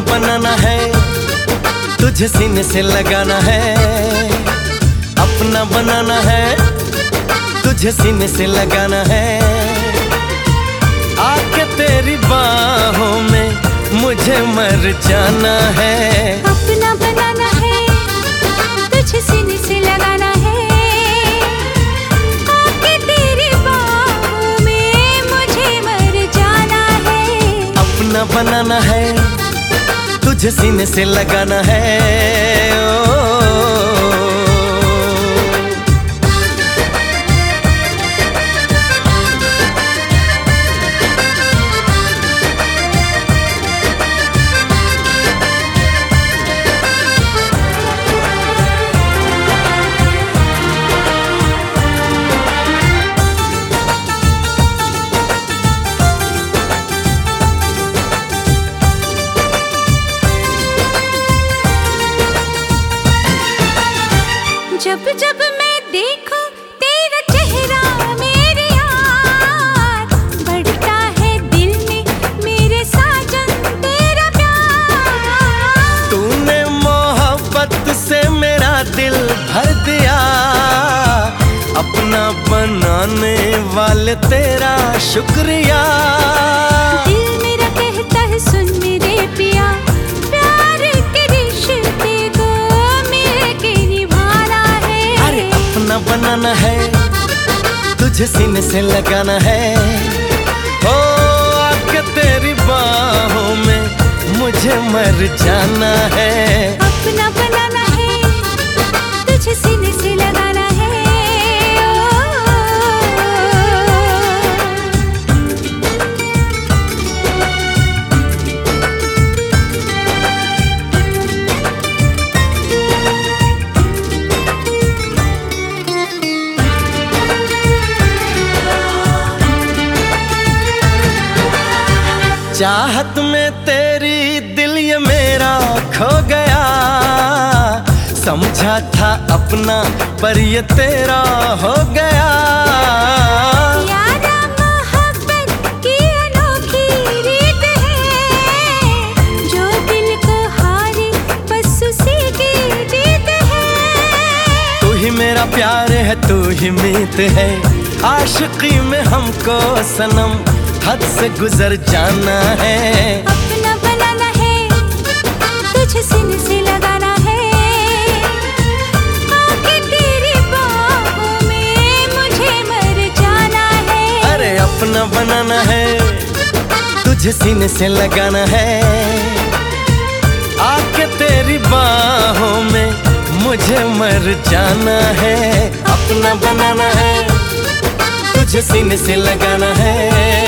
बनाना है तुझे सीने से लगाना है। अपना बनाना है तुझे सीने से लगाना है। आके तेरी बाहों में मुझे मर जाना है। अपना बनाना है तुझे सीने से लगाना है। आके तेरी बाहों में मुझे मर जाना है। अपना बनाना है तुझे सीने से लगाना है। ओ, जब जब मैं देखूँ तेरा चेहरा मेरे यार बढ़ता है दिल में मेरे साजन तेरा प्यार। तूने मोहब्बत से मेरा दिल भर दिया अपना बनाने वाले तेरा शुक्रिया। दिल मेरा कहता है सुन बनाना है, तुझे सीने से लगाना है। ओ आके तेरी बाहों में मुझे मर जाना है। चाहत में तेरी दिल ये मेरा खो गया। समझा था अपना पर ये तेरा हो गया। यारा मोहब्बत की अनोखी रीत है। जो दिल को हारे बस उसी की जीत है। तू ही मेरा प्यार है तू ही मीत है। आशिकी में हमको सनम हद से गुजर जाना है। अपना बनाना है तुझे सीने से लगाना है। आके तेरी बाहों में मुझे मर जाना है। अरे अपना बनाना है तुझे सीने से लगाना है। आके तेरी बाहों में मुझे मर जाना है। अपना बनाना है तुझे सीने से लगाना है।